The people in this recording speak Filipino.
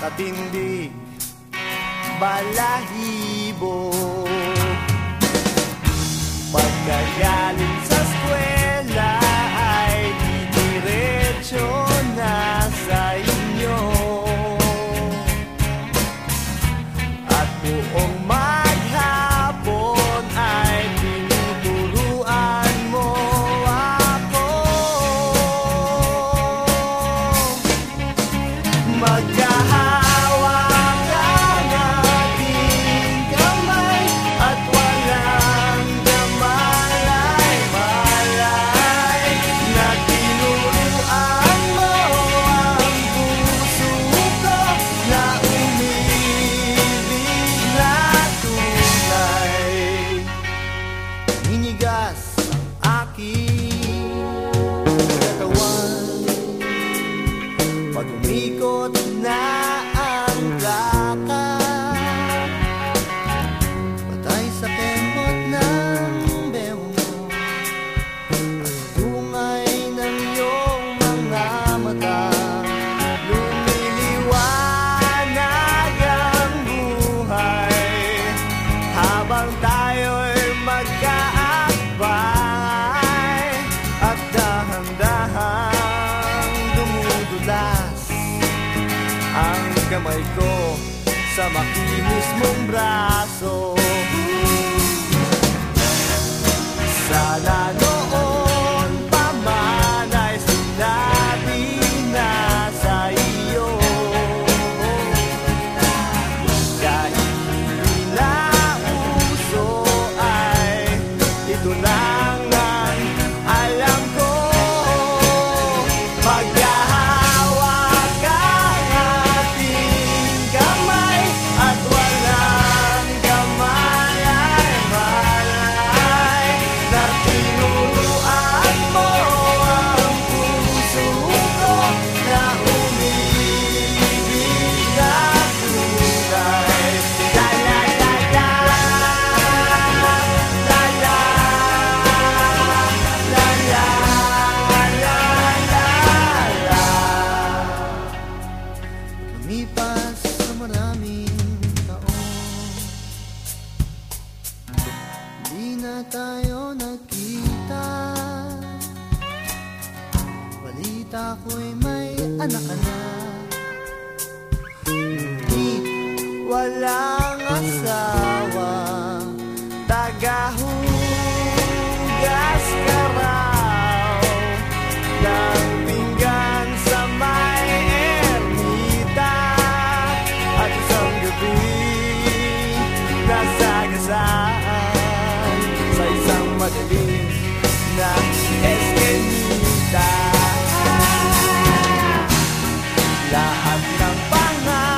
katindi balahibo. Pagkagalit sa llama un brazo. na tayo nagkita Balita ko'y may anak na Ngunit wala lahat ng pangarap